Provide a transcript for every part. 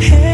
Hey.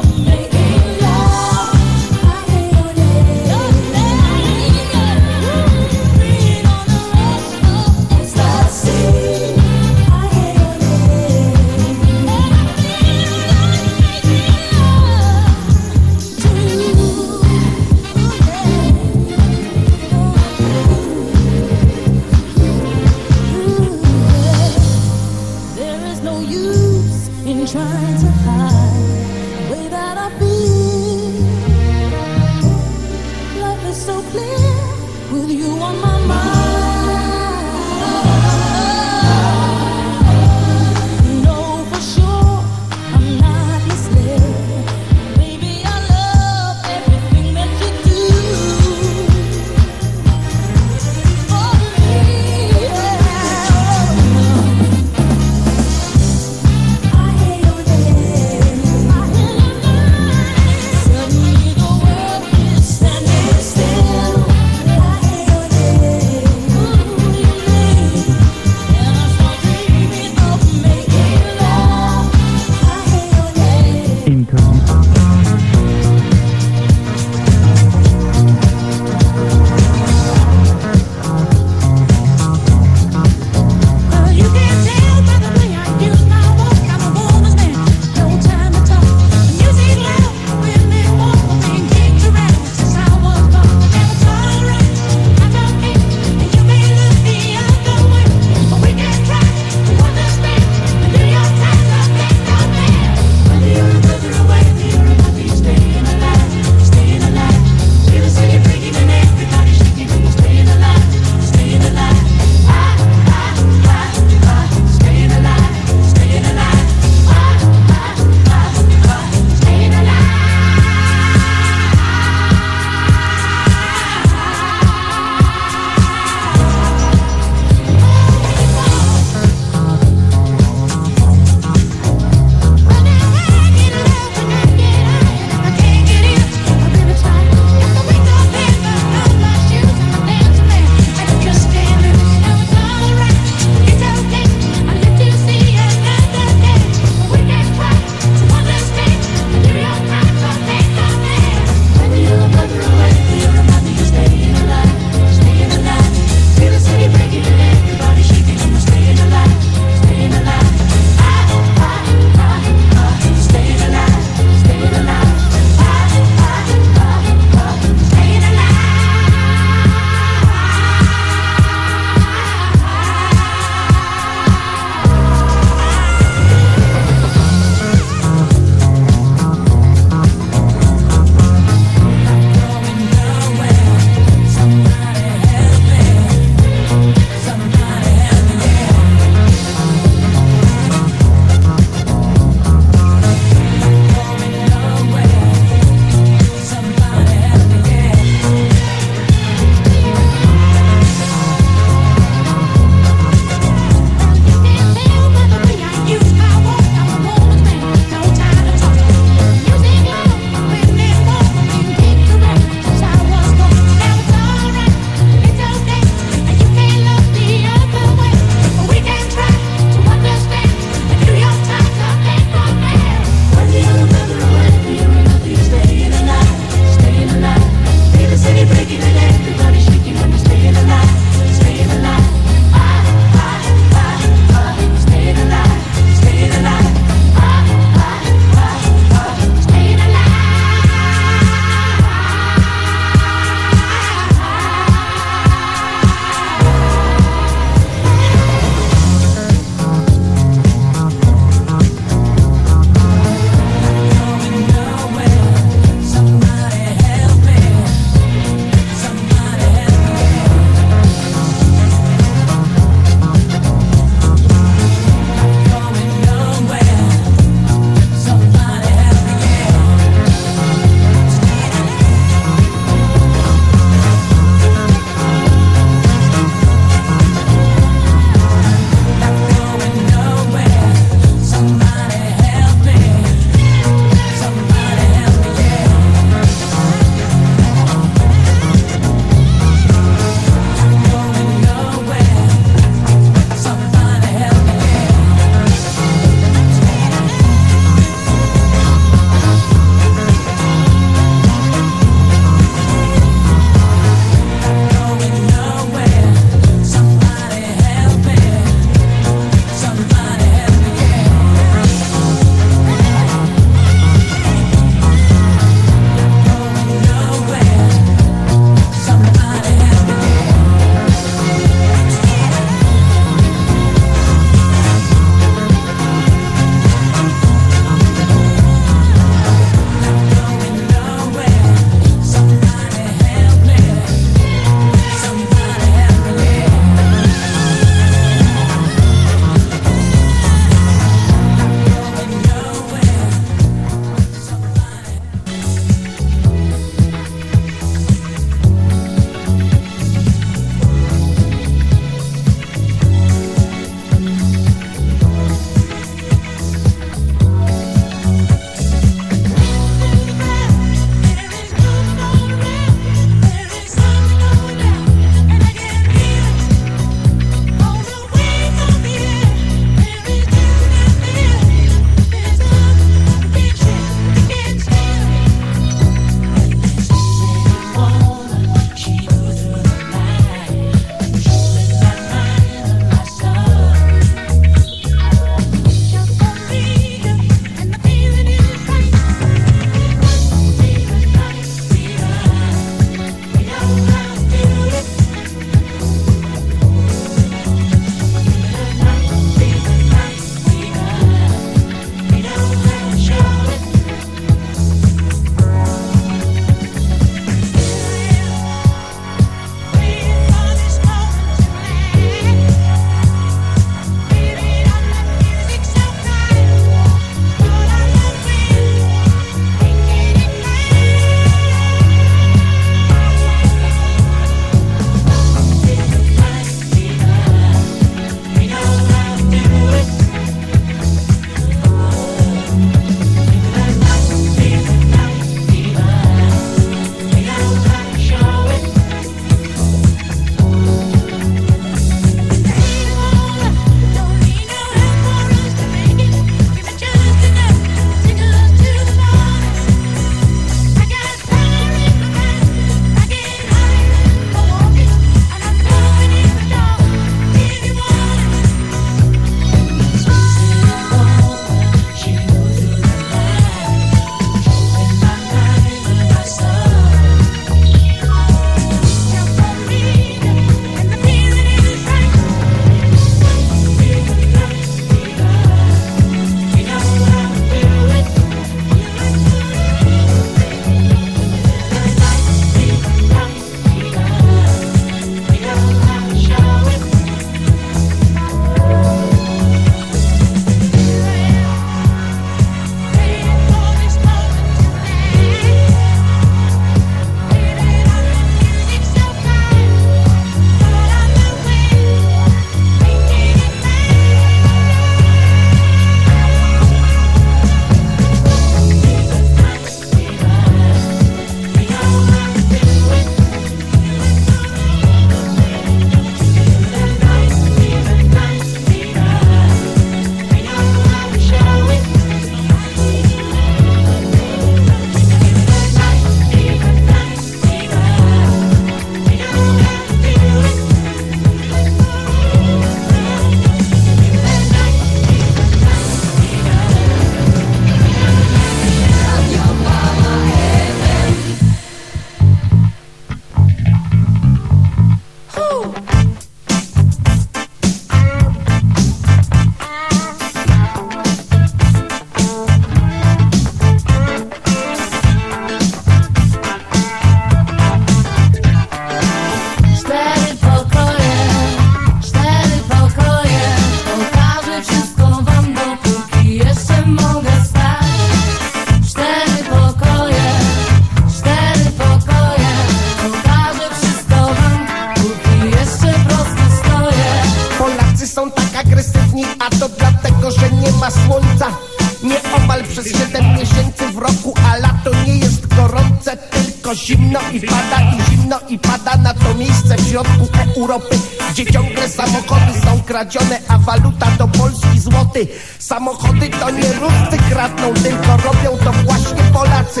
kradzione, a waluta to polski złoty. Samochody to nie Ruscy kradną, tylko robią to właśnie Polacy.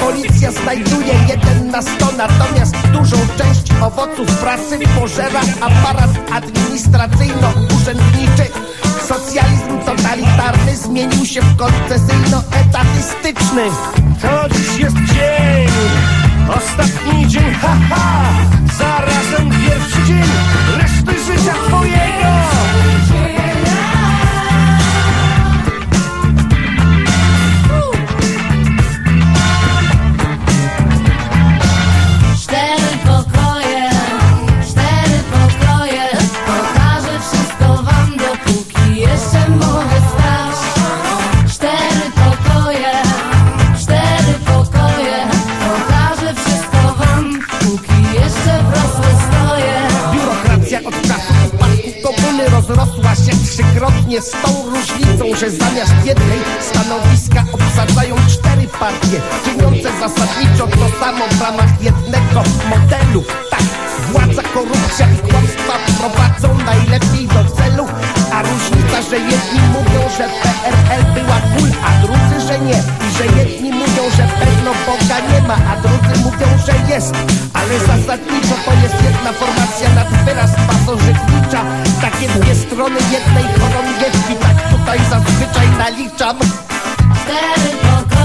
Policja znajduje jeden na sto, natomiast dużą część owoców pracy pożera aparat administracyjno-urzędniczy. Socjalizm totalitarny zmienił się w koncesyjno-etatystyczny. To dziś jest dzień! Ostatni dzień, haha, zarazem pierwszy dzień Reszty życia twojego. trzykrotnie z tą różnicą, że zamiast jednej stanowiska obsadzają cztery partie, czyniące zasadniczo to samo w ramach jednego modelu. Tak, władza, korupcja i kłamstwa prowadzą najlepiej do celu a różnica, że jedni mówią, że PRL była kul, a drudzy, że nie. I że jedni mówią, że pewno Boga nie ma, a drudzy mówią, że jest. Ale zasadniczo to jest jedna formacja nad wyraz pasożytnicza. Takie dwie strony jednej chorągiewki, tak tutaj zazwyczaj naliczam. Cztery pokoje.